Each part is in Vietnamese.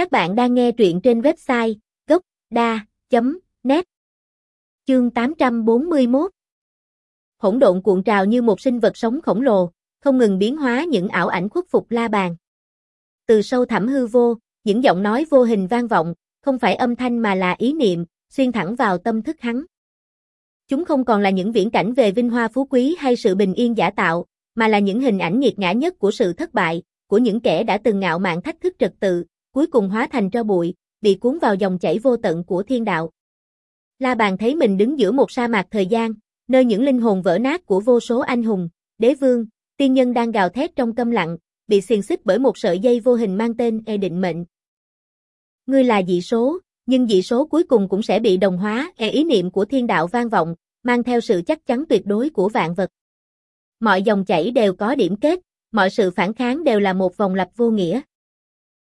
Các bạn đang nghe truyện trên website gốc.da.net Chương 841 Hỗn độn cuộn trào như một sinh vật sống khổng lồ, không ngừng biến hóa những ảo ảnh khuất phục la bàn. Từ sâu thẳm hư vô, những giọng nói vô hình vang vọng, không phải âm thanh mà là ý niệm, xuyên thẳng vào tâm thức hắn. Chúng không còn là những viễn cảnh về vinh hoa phú quý hay sự bình yên giả tạo, mà là những hình ảnh nghiệt ngã nhất của sự thất bại, của những kẻ đã từng ngạo mạn thách thức trật tự, cuối cùng hóa thành tro bụi, bị cuốn vào dòng chảy vô tận của thiên đạo. La Bàn thấy mình đứng giữa một sa mạc thời gian, nơi những linh hồn vỡ nát của vô số anh hùng, đế vương, tiên nhân đang gào thét trong câm lặng, bị xiềng xích bởi một sợi dây vô hình mang tên E định mệnh. Ngươi là dị số, nhưng dị số cuối cùng cũng sẽ bị đồng hóa, E ý niệm của thiên đạo vang vọng, mang theo sự chắc chắn tuyệt đối của vạn vật. Mọi dòng chảy đều có điểm kết, mọi sự phản kháng đều là một vòng lặp vô nghĩa.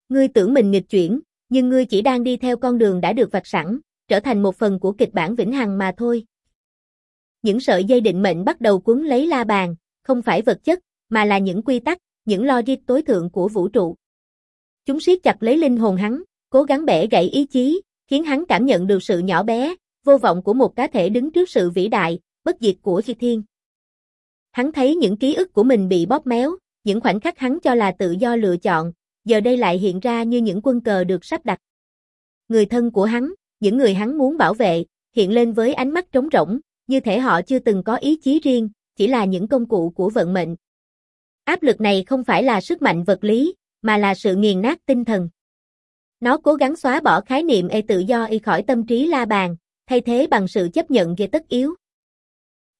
Ngươi tưởng mình nghịch chuyển, nhưng ngươi chỉ đang đi theo con đường đã được vạch sẵn, trở thành một phần của kịch bản vĩnh hằng mà thôi. Những sợi dây định mệnh bắt đầu cuốn lấy la bàn, không phải vật chất, mà là những quy tắc, những logic tối thượng của vũ trụ. Chúng siết chặt lấy linh hồn hắn, cố gắng bẻ gãy ý chí, khiến hắn cảm nhận được sự nhỏ bé, vô vọng của một cá thể đứng trước sự vĩ đại, bất diệt của Di Thiên. Hắn thấy những ký ức của mình bị bóp méo, những khoảnh khắc hắn cho là tự do lựa chọn, giờ đây lại hiện ra như những quân cờ được sắp đặt. Người thân của hắn, những người hắn muốn bảo vệ, hiện lên với ánh mắt trống rỗng, như thể họ chưa từng có ý chí riêng, chỉ là những công cụ của vận mệnh. Áp lực này không phải là sức mạnh vật lý, mà là sự nghiền nát tinh thần. Nó cố gắng xóa bỏ khái niệm e tự do y khỏi tâm trí la bàn, thay thế bằng sự chấp nhận về tất yếu.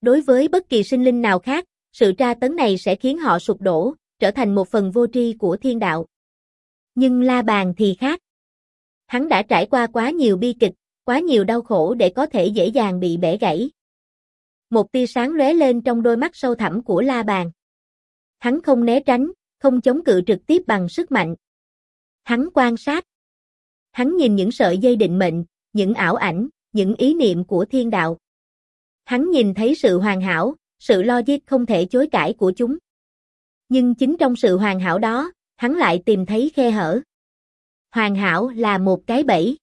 Đối với bất kỳ sinh linh nào khác, sự tra tấn này sẽ khiến họ sụp đổ, trở thành một phần vô tri của thiên đạo. Nhưng La Bàn thì khác. Hắn đã trải qua quá nhiều bi kịch, quá nhiều đau khổ để có thể dễ dàng bị bẻ gãy. Một tia sáng lóe lên trong đôi mắt sâu thẳm của La Bàn. Hắn không né tránh, không chống cự trực tiếp bằng sức mạnh. Hắn quan sát. Hắn nhìn những sợi dây định mệnh, những ảo ảnh, những ý niệm của thiên đạo. Hắn nhìn thấy sự hoàn hảo, sự logic không thể chối cãi của chúng. Nhưng chính trong sự hoàn hảo đó, hắn lại tìm thấy khe hở. Hoàn hảo là một cái bẫy.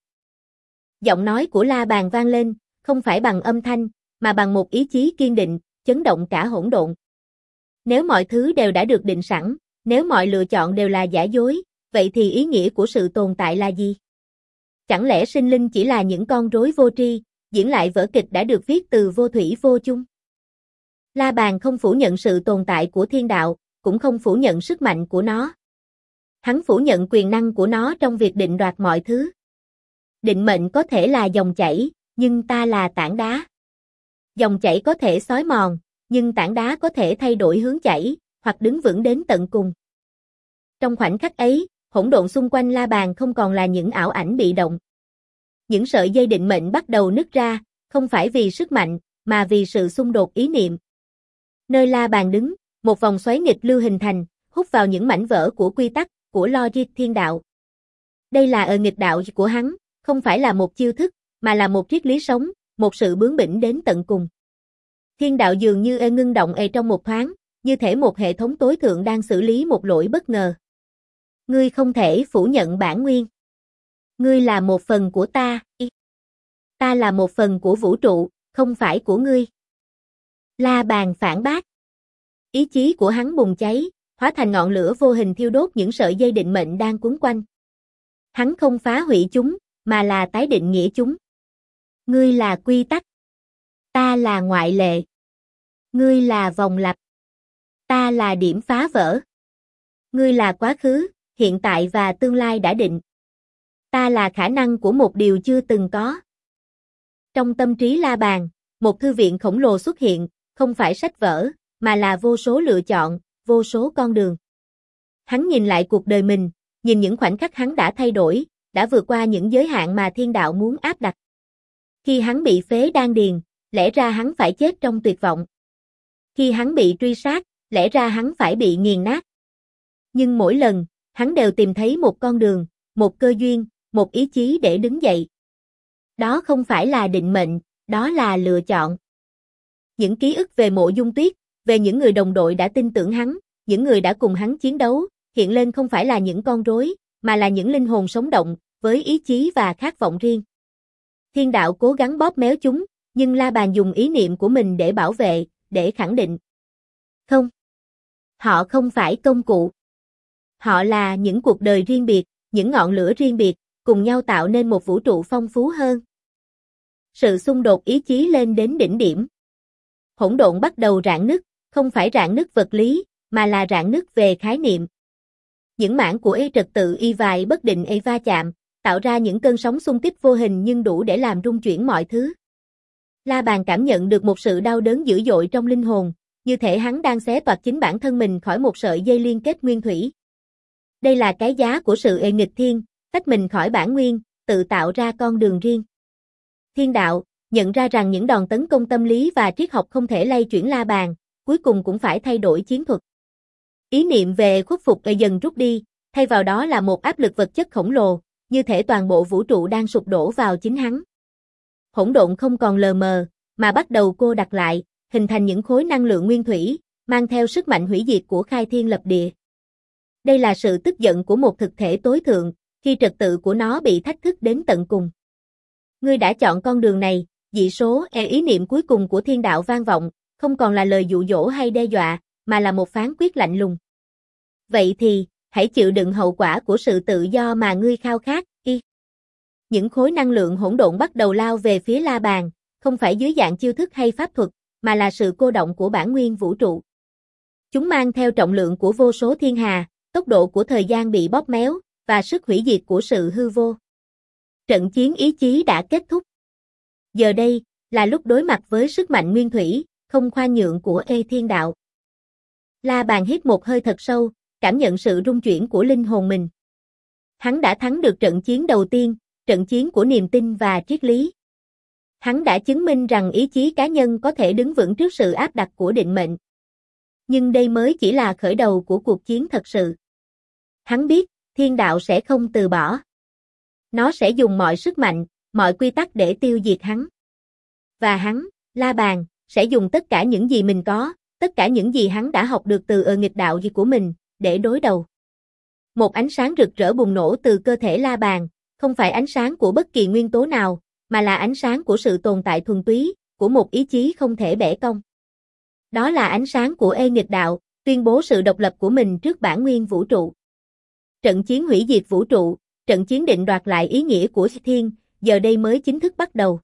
Giọng nói của La Bàn vang lên, không phải bằng âm thanh, mà bằng một ý chí kiên định, chấn động cả hỗn độn. Nếu mọi thứ đều đã được định sẵn, nếu mọi lựa chọn đều là giả dối, vậy thì ý nghĩa của sự tồn tại là gì? Chẳng lẽ sinh linh chỉ là những con rối vô tri, diễn lại vở kịch đã được viết từ vô thủy vô chung? La Bàn không phủ nhận sự tồn tại của thiên đạo, cũng không phủ nhận sức mạnh của nó. Hắn phủ nhận quyền năng của nó trong việc định đoạt mọi thứ. Định mệnh có thể là dòng chảy, nhưng ta là tảng đá. Dòng chảy có thể xói mòn, nhưng tảng đá có thể thay đổi hướng chảy, hoặc đứng vững đến tận cùng. Trong khoảnh khắc ấy, hỗn độn xung quanh la bàn không còn là những ảo ảnh bị động. Những sợi dây định mệnh bắt đầu nứt ra, không phải vì sức mạnh, mà vì sự xung đột ý niệm. Nơi la bàn đứng, một vòng xoáy nghịch lưu hình thành, hút vào những mảnh vỡ của quy tắc, của logic thiên đạo. Đây là ở nghịch đạo của hắn, không phải là một chiêu thức, mà là một triết lý sống, một sự bướng bỉnh đến tận cùng. Thiên đạo dường như e ngưng động ê trong một thoáng, như thể một hệ thống tối thượng đang xử lý một lỗi bất ngờ. Ngươi không thể phủ nhận bản nguyên. Ngươi là một phần của ta, ta là một phần của vũ trụ, không phải của ngươi. La bàn phản bác. Ý chí của hắn bùng cháy, hóa thành ngọn lửa vô hình thiêu đốt những sợi dây định mệnh đang cuốn quanh. Hắn không phá hủy chúng, mà là tái định nghĩa chúng. Ngươi là quy tắc. Ta là ngoại lệ. Ngươi là vòng lặp. Ta là điểm phá vỡ. Ngươi là quá khứ, hiện tại và tương lai đã định. Ta là khả năng của một điều chưa từng có. Trong tâm trí la bàn, một thư viện khổng lồ xuất hiện, không phải sách vở, mà là vô số lựa chọn, vô số con đường. Hắn nhìn lại cuộc đời mình, nhìn những khoảnh khắc hắn đã thay đổi, đã vượt qua những giới hạn mà thiên đạo muốn áp đặt. Khi hắn bị phế đan điền, lẽ ra hắn phải chết trong tuyệt vọng. Khi hắn bị truy sát, lẽ ra hắn phải bị nghiền nát. Nhưng mỗi lần, hắn đều tìm thấy một con đường, một cơ duyên, một ý chí để đứng dậy. Đó không phải là định mệnh, đó là lựa chọn. Những ký ức về mộ dung tuyết, về những người đồng đội đã tin tưởng hắn, những người đã cùng hắn chiến đấu, hiện lên không phải là những con rối, mà là những linh hồn sống động, với ý chí và khát vọng riêng. Thiên đạo cố gắng bóp méo chúng, nhưng La Bàn dùng ý niệm của mình để bảo vệ, để khẳng định. Không. Họ không phải công cụ. Họ là những cuộc đời riêng biệt, những ngọn lửa riêng biệt, cùng nhau tạo nên một vũ trụ phong phú hơn. Sự xung đột ý chí lên đến đỉnh điểm. Hỗn độn bắt đầu rạn nứt, không phải rạn nứt vật lý, mà là rạn nứt về khái niệm. Những mảng của y trật tự y vài bất định y va chạm, tạo ra những cơn sóng xung kích vô hình nhưng đủ để làm rung chuyển mọi thứ. La Bàn cảm nhận được một sự đau đớn dữ dội trong linh hồn, như thể hắn đang xé toạc chính bản thân mình khỏi một sợi dây liên kết nguyên thủy. Đây là cái giá của sự ê nghịch thiên, tách mình khỏi bản nguyên, tự tạo ra con đường riêng. Thiên đạo, nhận ra rằng những đòn tấn công tâm lý và triết học không thể lay chuyển la bàn, cuối cùng cũng phải thay đổi chiến thuật. Ý niệm về khuất phục dần rút đi, thay vào đó là một áp lực vật chất khổng lồ, như thể toàn bộ vũ trụ đang sụp đổ vào chính hắn. Hỗn độn không còn lờ mờ, mà bắt đầu cô đặt lại, hình thành những khối năng lượng nguyên thủy, mang theo sức mạnh hủy diệt của khai thiên lập địa. Đây là sự tức giận của một thực thể tối thượng, khi trật tự của nó bị thách thức đến tận cùng. Ngươi đã chọn con đường này, dị số e ý niệm cuối cùng của thiên đạo vang vọng, không còn là lời dụ dỗ hay đe dọa, mà là một phán quyết lạnh lùng. Vậy thì, hãy chịu đựng hậu quả của sự tự do mà ngươi khao khát, y. Những khối năng lượng hỗn độn bắt đầu lao về phía la bàn, không phải dưới dạng chiêu thức hay pháp thuật, mà là sự cô động của bản nguyên vũ trụ. Chúng mang theo trọng lượng của vô số thiên hà, tốc độ của thời gian bị bóp méo, và sức hủy diệt của sự hư vô. Trận chiến ý chí đã kết thúc. Giờ đây, là lúc đối mặt với sức mạnh nguyên thủy, không khoan nhượng của Ê Thiên Đạo. La bàn hít một hơi thật sâu, cảm nhận sự rung chuyển của linh hồn mình. Hắn đã thắng được trận chiến đầu tiên, trận chiến của niềm tin và triết lý. Hắn đã chứng minh rằng ý chí cá nhân có thể đứng vững trước sự áp đặt của định mệnh. Nhưng đây mới chỉ là khởi đầu của cuộc chiến thật sự. Hắn biết, thiên đạo sẽ không từ bỏ. Nó sẽ dùng mọi sức mạnh, mọi quy tắc để tiêu diệt hắn. Và hắn, La Bàn, sẽ dùng tất cả những gì mình có, tất cả những gì hắn đã học được từ ở nghịch đạo gì của mình, để đối đầu. Một ánh sáng rực rỡ bùng nổ từ cơ thể La Bàn, không phải ánh sáng của bất kỳ nguyên tố nào, mà là ánh sáng của sự tồn tại thuần túy, của một ý chí không thể bẻ cong. Đó là ánh sáng của Ê nghịch đạo, tuyên bố sự độc lập của mình trước bản nguyên vũ trụ. Trận chiến hủy diệt vũ trụ, trận chiến định đoạt lại ý nghĩa của thiên, giờ đây mới chính thức bắt đầu.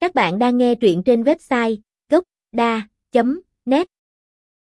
Các bạn đang nghe truyện trên website gocda.net